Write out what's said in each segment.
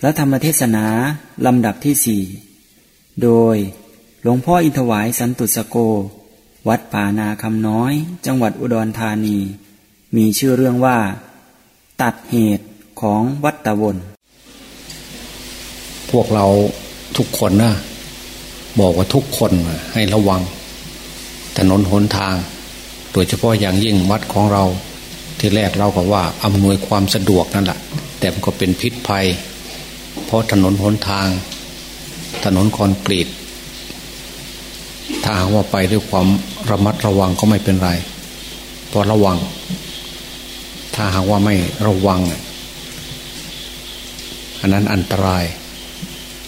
พระธรรมเทศนา ลำดับที่สี่โดยหลวงพ่ออินทวายสันตุสโก วัดป่านาคำน้อย จังหวัดอุดรธานี มีชื่อเรื่องว่า ตัดเหตุของวัดตะวน พวกเราทุกคนนะบอกว่าทุกคนให้ระวัง ถนนหนทาง โดยเฉพาะอย่างยิ่งวัดของเรา ที่แรกเราก็ว่าอำนวยความสะดวกนั่นแหละแต่มันก็เป็นพิษภัย เพราะถนนหนทาง ถนนคอนกรีต ถ้าหากว่าไปด้วยความระมัดระวังก็ไม่เป็นไรพราะระวัง ถ้าหากว่าไม่ระวัง อันนั้นอันตราย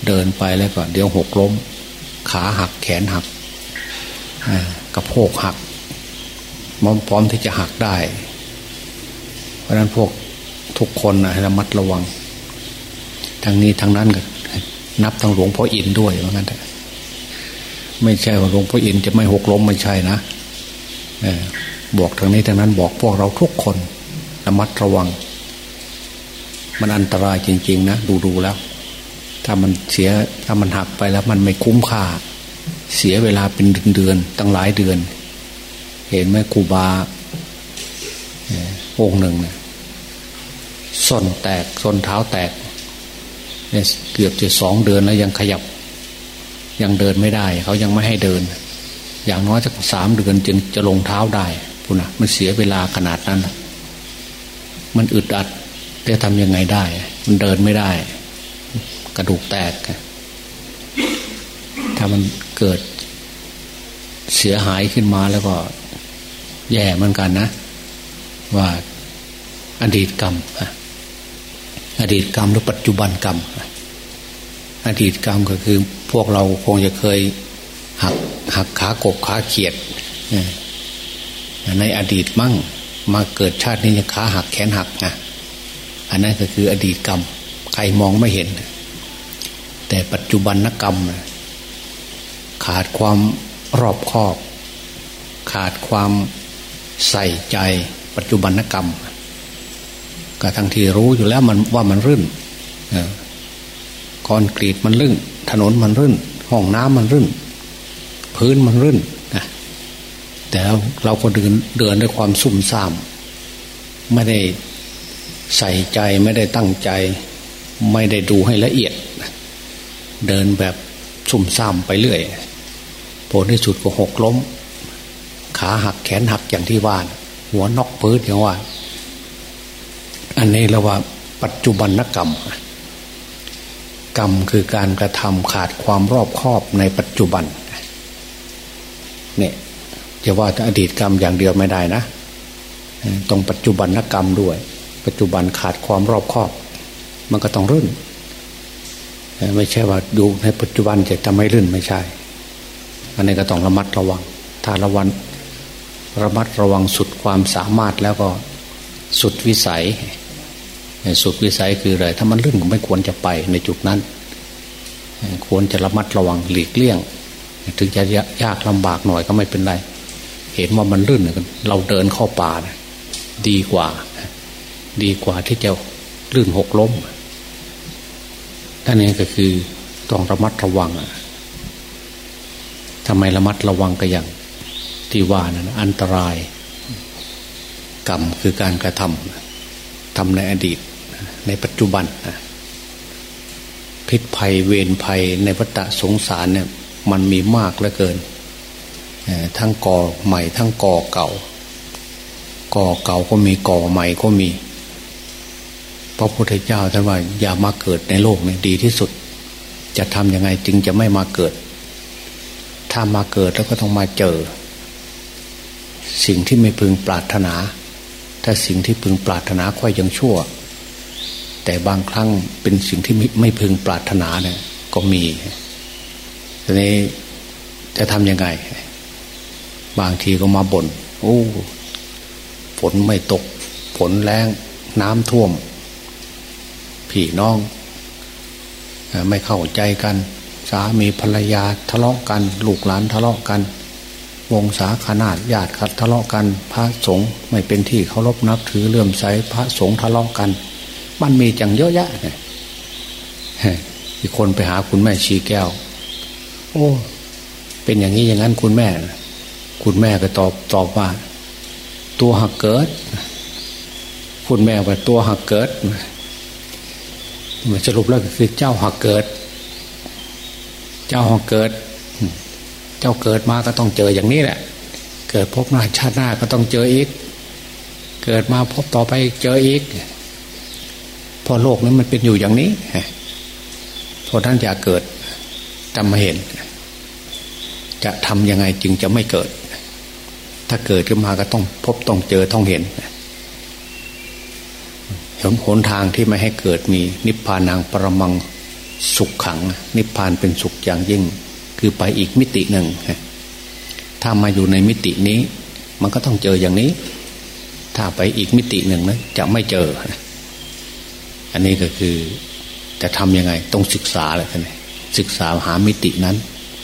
เดินไปแล้วก็เดี๋ยวหกล้ม ขาหักแขนหักกระโพกหักมอมพร้อมที่จะหักได้ เพราะนั้นพวกทุกคนนะให้ระมัดระวัง ทั้งนี้ทั้งนั้นก็นับทั้งหลวงพ่ออินด้วยเหมือนกันไม่ใช่ว่าหลวงพ่ออินจะไม่หกล้มไม่ใช่นะบอกทางนี้ทางนั้นบอกพวกเราทุกคนระมัดระวัง มันอันตรายจริง ๆ นะดูดูแล้ว ถ้ามันเสียถ้ามันหักไปแล้ว มันไม่คุ้มค่า เสียเวลาเป็นเดือนๆตั้งหลายเดือน เห็นไหมครูบาองค์หนึ่งนี่ยส้นแตกส้นเท้าแตก เนี่ยเกือบจะสองเดือนแล้วยังขยับ ยังเดินไม่ได้ เขายังไม่ให้เดิน อย่างน้อยสักสามเดือนจึงจะลงเท้าได้พุนะมันเสียเวลาขนาดนั้น มันอึดอัดจะทำยังไงได้ มันเดินไม่ได้ กระดูกแตก ถ้ามันเกิดเสียหายขึ้นมาแล้วก็แย่เหมือนกันนะ ว่าอดีตกรรม อดีตกรรมหรือปัจจุบันกรรม อดีตกรรมก็คือพวกเราคงจะเคยหักหักขากบขาเขียดในอดีตมั่งมาเกิดชาตินี้จะขาหักแขนหักนะอันนั้นก็คืออดีตกรรม ใครมองไม่เห็น แต่ปัจจุบันนกรรม ขาดความรอบคอบ ขาดความใส่ใจปัจจุบันนกรรม ก็ทั้งที่รู้อยู่แล้วมันว่ามันรื่นคอนกรีตมันรื่น ถนนมันรื่น ห้องน้ำมันรื่น พื้นมันรื่นนะแต่เราก็เดินเดินด้วยความสุ่มซ่าม ไม่ได้ใส่ใจไม่ได้ตั้งใจ ไม่ได้ดูให้ละเอียด เดินแบบสุ่มซ่ามไปเรื่อยผลที่สุดก็หกล้ม ขาหักแขนหักอย่างที่ว่าหัวนอกพื้นอย่างว่า อันนี้เราว่าปัจจุบันนกรรม กรรมคือการกระทำขาดความรอบคอบในปัจจุบันเนี่ยจะว่าอดีตกรรมอย่างเดียวไม่ได้นะตรงปัจจุบันนกรรมด้วย ปัจจุบันขาดความรอบคอบ มันก็ต้องรื่น ไม่ใช่ว่าดูในปัจจุบันจะทำให้รื่นไม่ใช่ อันนี้ก็ต้องระมัดระวัง ถ้าระวังระมัดระวังสุดความสามารถแล้วก็สุดวิสัย สุดวิสัยคืออะไร ถ้ามันลื่นก็ไม่ควรจะไปในจุดนั้น ควรจะระมัดระวังหลีกเลี่ยง ถึงจะยากลำบากหน่อยก็ไม่เป็นไร เห็นว่ามันลื่นเราเดินเข้าป่านะดีกว่า ดีกว่าที่จะลื่นหกล้มท่านนี้ก็คือต้องระมัดระวังทำไมระมัดระวังก็อย่างที่ว่านะอันตราย กรรมคือการกระทำทำในอดีต ในปัจจุบันพิษภัยเวรภัยในวัฏสงสารเนี่ยมันมีมากเหลือเกิน ทั้งก่อใหม่ทั้งก่อเก่า ก่อเก่าก็มีก่อใหม่ก็มี พระพุทธเจ้าท่านว่าอย่ามาเกิดในโลกนี้ดีที่สุด จะทำยังไงจึงจะไม่มาเกิด ถ้ามาเกิดแล้วก็ต้องมาเจอ สิ่งที่ไม่พึงปรารถนา ถ้าสิ่งที่พึงปรารถนาค่อยยังชั่ว แต่บางครั้งเป็นสิ่งที่ไม่พึงปรารถนาเนี่ยก็มีทีนี้จะทำยังไง บางทีก็มาบน่นโอ้ฝนไม่ตกฝนแรงน้ำท่วม พี่น้อง ไม่เข้าใจกัน สามีภรรยาทะเลาะกัน ลูกหลานทะเลาะกัน วงศาคณาญาติขัดทะเลาะกัน พระสงฆ์ไม่เป็นที่เคารพนับถือเลื่อมใสพระสงฆ์ทะเลาะกัน มันมีจังเยอะแยะเนี่ยอีกคนไปหาคุณแม่ชีแก้ว โอ้ เป็นอย่างนี้อย่างนั้นคุณแม่ คุณแม่ก็ตอบตอบว่า ตัวหักเกิด คุณแม่ว่าตัวหักเกิดมันสรุปแล้วคือเจ้าหักเกิด เจ้าหักเกิด เจ้าเกิดมาก็ต้องเจออย่างนี้แหละ เกิดพบหน้าชาติหน้าก็ต้องเจออีก เกิดมาพบต่อไปเจออีก พอโลกนั้นมันเป็นอยู่อย่างนี้พอท่านอยากเกิดจำมาเห็น จะทำยังไงจึงจะไม่เกิด ถ้าเกิดขึ้นมาก็ต้องพบต้องเจอต้องเห็นหนหนทางที่ไม่ให้เกิดมี นิพพานังปรมังสุขขัง นิพพานเป็นสุขอย่างยิ่ง คือไปอีกมิติหนึ่งถ้ามาอยู่ในมิตินี้ มันก็ต้องเจออย่างนี้ ถ้าไปอีกมิติหนึ่งนะจะไม่เจอ อันนี้ก็คือจะทำยังไงต้องศึกษาเลยท่านศึกษาหามิตินั้น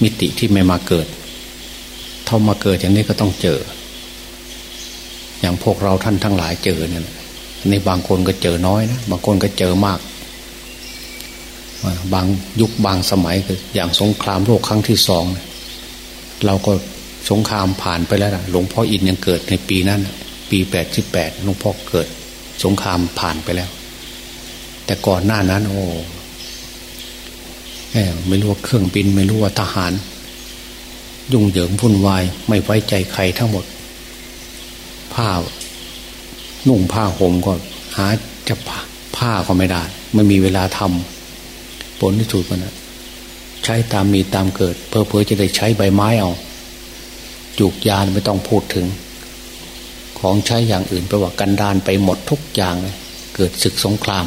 มิติที่ไม่มาเกิดเท่ามาเกิดอย่างนี้ก็ต้องเจอ อย่างพวกเราท่านทั้งหลายเจอเนี่ยอันนี้บางคนก็เจอน้อยนะบางคนก็เจอมากบางยุคบางสมัยคืออย่างสงครามโลกครั้งที่สองเราก็สงครามผ่านไปแล้วหลวงพ่ออินยังเกิดในปีนั้น ปีแปดสิบแปดหลวงพ่อเกิด สงครามผ่านไปแล้ว แต่ก่อนหน้านั้น โอ้ไม่รู้ว่าเครื่องบิน ไม่รู้ว่าทหาร ยุ่งเหยิงวุ่นวาย ไม่ไว้ใจใครทั้งหมด ผ้า นุ่งผ้าห่มก็หาจะผ้าก็ไม่ได้ ไม่มีเวลาทำผลที่สุดมันใช้ตามมีตามเกิด เพอเพอจะได้ใช้ใบไม้เอาจูกยานไม่ต้องพูดถึง ของใช้อย่างอื่นไปว่ากันดานไปหมดทุกอย่างเลยเกิดศึกสงคราม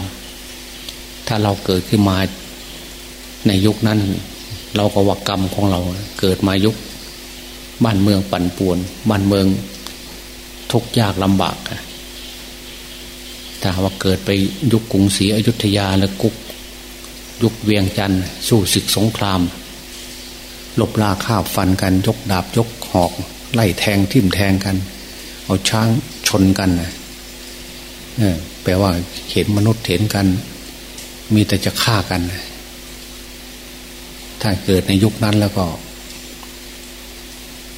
ถ้าเราเกิดขึ้นมาในยุคนั้น เราก็ว่ากรรมของเราเกิดมายุค บ้านเมืองปั่นป่วน บ้านเมืองทุกยากลำบากถ้าว่าเกิดไปยุคกรุงศรีอยุธยาและกุกยุคเวียงจันทร์สู้ศึกสงครามลบลาข้าฟันกันยกดาบยกหอก ไล่แทงทิ่มแทงกัน เอาช้างชนกันนะแปลว่าเห็นมนุษย์เห็นกัน มีแต่จะฆ่ากัน ถ้าเกิดในยุคนั้นแล้วก็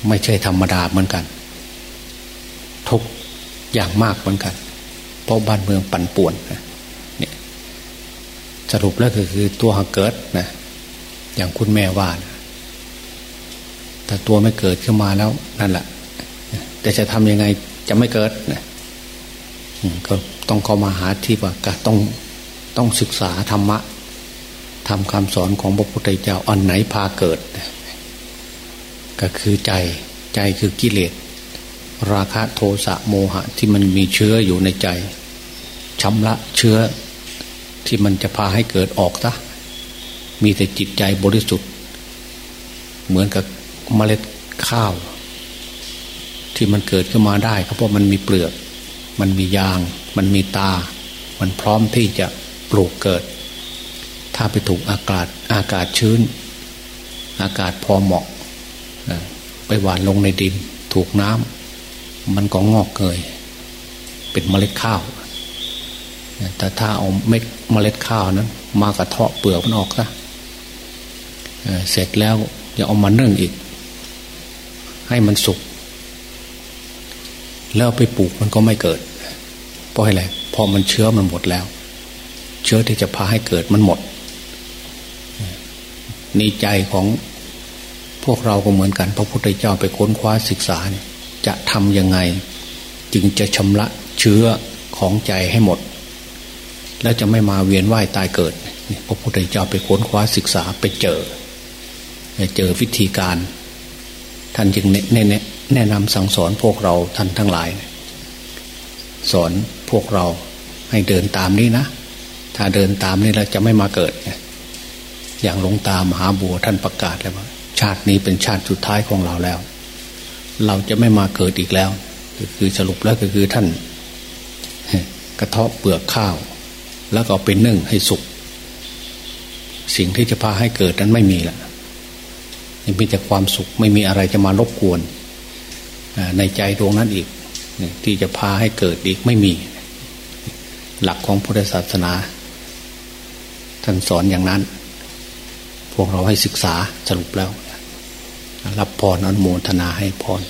ไม่ใช่ธรรมดาเหมือนกัน ทุกอย่างมากเหมือนกัน เพราะบ้านเมืองปั่นป่วนเนี่ยสรุปแล้วก็คือตัวหักเกิดนะอย่างคุณแม่ว่านะแต่ตัวไม่เกิดขึ้นมาแล้วนั่นแหละแต่จะทำยังไงจะไม่เกิดนะก็ต้องเข้ามาหาที่ว่าต้อง ต้องศึกษาธรรมะทำคำสอนของพระพุทธเจ้าอันไหนพาเกิด ก็คือใจใจคือกิเลส ราคะโทสะโมหะที่มันมีเชื้ออยู่ในใจชำระเชื้อที่มันจะพาให้เกิดออกซะมีแต่จิตใจบริสุทธิ์ เหมือนกับเมล็ดข้าว ที่มันเกิดขึ้นมาได้เพราะมันมีเปลือก มันมียาง มันมีตา มันพร้อมที่จะ ปลูกเกิด ถ้าไปถูกอากาศอากาศชื้น อากาศพอเหมาะไปหวานลงในดิน ถูกน้ำมันก็งอกเกย เป็นเมล็ดข้าว แต่ถ้าเอาเม็ดเมล็ดข้าวนั้น มากระเทาะเปลือกมันออกซะเสร็จแล้วอย่าเอามานึ่งอีก ให้มันสุกแล้วไปปลูกมันก็ไม่เกิด เพราะอะไรพอมันเชื้อมันหมดแล้ว เชื้อที่จะพาให้เกิดมันหมดนี่ใจของพวกเราก็เหมือนกัน พระพุทธเจ้าไปค้นคว้าศึกษาจะทำยังไง จึงจะชำระเชื้อของใจให้หมด แล้วจะไม่มาเวียนว่ายตายเกิด พระพุทธเจ้าไปค้นคว้าศึกษาไปเจอเจอวิธีการ ท่านจึงแนะแนะนำสั่งสอนพวกเราท่านทั้งหลาย สอนพวกเราให้เดินตามนี้นะ ถ้าเดินตามนี่เราจะไม่มาเกิด อย่างหลวงตามหาบัวท่านประกาศแล้วว่า ชาตินี้เป็นชาติสุดท้ายของเราแล้ว เราจะไม่มาเกิดอีกแล้ว คือสรุปแล้วก็คือท่าน กระเทาะเปลือกข้าว แล้วก็เป็นนึ่งให้สุกสิ่งที่จะพาให้เกิดนั้นไม่มีละมีแต่ความสุขไม่มีอะไรจะมารบกวนในใจดวงนั้นอีก ที่จะพาให้เกิดอีกไม่มี หลักของพุทธศาสนา ท่านสอนอย่างนั้น พวกเราให้ศึกษาสรุปแล้ว รับพรอนุโมทนาให้พร